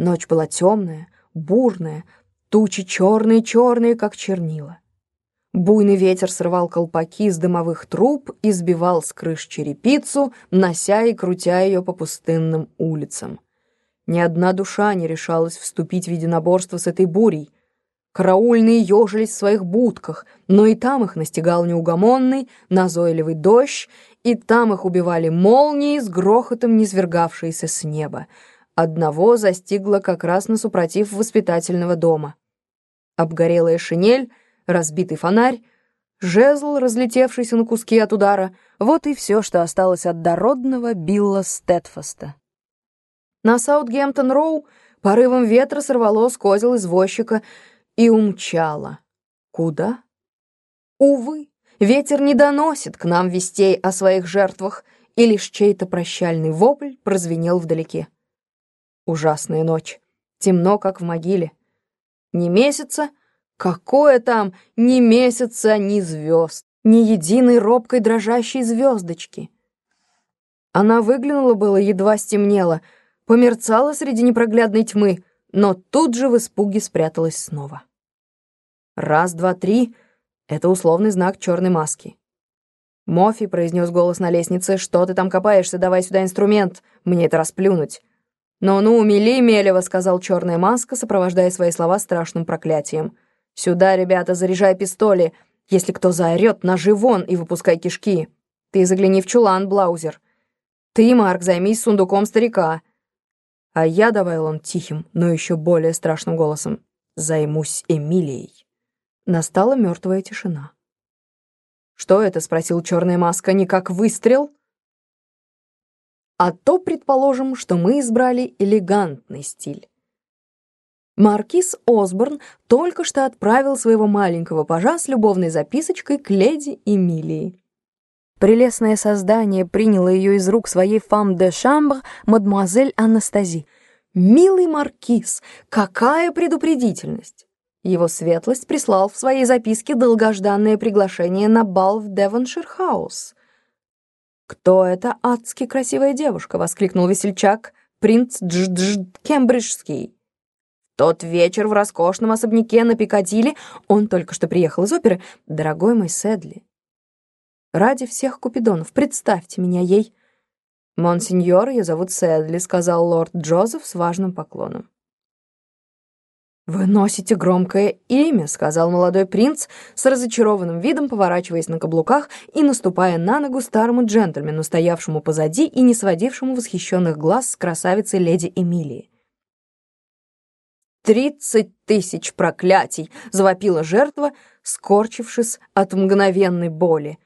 Ночь была темная, бурная, тучи черные-черные, как чернила. Буйный ветер срывал колпаки с дымовых труб и сбивал с крыш черепицу, нося и крутя ее по пустынным улицам. Ни одна душа не решалась вступить в единоборство с этой бурей. Караульные ежились в своих будках, но и там их настигал неугомонный, назойливый дождь, и там их убивали молнии с грохотом, низвергавшиеся с неба. Одного застигло как раз на супротив воспитательного дома. Обгорелая шинель разбитый фонарь, жезл, разлетевшийся на куски от удара. Вот и все, что осталось от дородного Билла Стэтфаста. На Саутгемптон-Роу порывом ветра сорвало с козел извозчика и умчало. Куда? Увы, ветер не доносит к нам вестей о своих жертвах, и лишь чей-то прощальный вопль прозвенел вдалеке. Ужасная ночь. Темно, как в могиле. Ни месяца, Какое там ни месяца, ни звезд, ни единой робкой дрожащей звездочки. Она выглянула было, едва стемнело, померцала среди непроглядной тьмы, но тут же в испуге спряталась снова. Раз, два, три — это условный знак черной маски. «Мофи», — произнес голос на лестнице, — «что ты там копаешься? Давай сюда инструмент, мне это расплюнуть». «Ну-ну, мели, Мелева», — сказал черная маска, сопровождая свои слова страшным проклятием. «Сюда, ребята, заряжай пистоли. Если кто заорет, ножи вон и выпускай кишки. Ты загляни в чулан, Блаузер. Ты, Марк, займись сундуком старика». А я, добавил он тихим, но еще более страшным голосом, займусь Эмилией. Настала мертвая тишина. «Что это?» — спросил черная маска. «Не как выстрел?» «А то, предположим, что мы избрали элегантный стиль. Маркиз Осборн только что отправил своего маленького пажа с любовной записочкой к леди Эмилии. Прелестное создание приняло ее из рук своей фам де шамбр, мадемуазель Анастази. «Милый маркиз, какая предупредительность!» Его светлость прислал в своей записке долгожданное приглашение на бал в Девоншир-хаус. «Кто эта адски красивая девушка?» — воскликнул весельчак, принц Дж-Дж Кембриджский. Тот вечер в роскошном особняке на Пикадилли, он только что приехал из оперы, дорогой мой Сэдли. Ради всех купидонов, представьте меня ей. «Монсеньор, ее зовут Сэдли», — сказал лорд Джозеф с важным поклоном. «Вы носите громкое имя», — сказал молодой принц с разочарованным видом, поворачиваясь на каблуках и наступая на ногу старому джентльмену, стоявшему позади и не сводившему восхищенных глаз с красавицей леди Эмилии. «Тридцать тысяч проклятий!» — завопила жертва, скорчившись от мгновенной боли.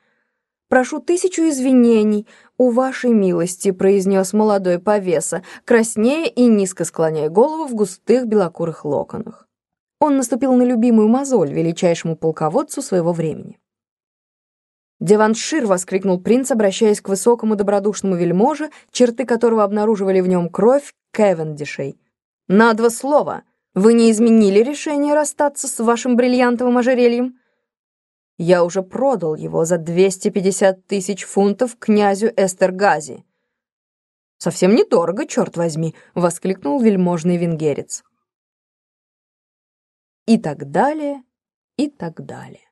«Прошу тысячу извинений у вашей милости», — произнес молодой повеса, краснея и низко склоняя голову в густых белокурых локонах. Он наступил на любимую мозоль величайшему полководцу своего времени. «Деваншир!» — воскликнул принц, обращаясь к высокому добродушному вельможе, черты которого обнаруживали в нем кровь Кевендишей. «На два слова!» Вы не изменили решение расстаться с вашим бриллиантовым ожерельем? Я уже продал его за 250 тысяч фунтов князю Эстергази. Совсем недорого, черт возьми, воскликнул вельможный венгерец. И так далее, и так далее.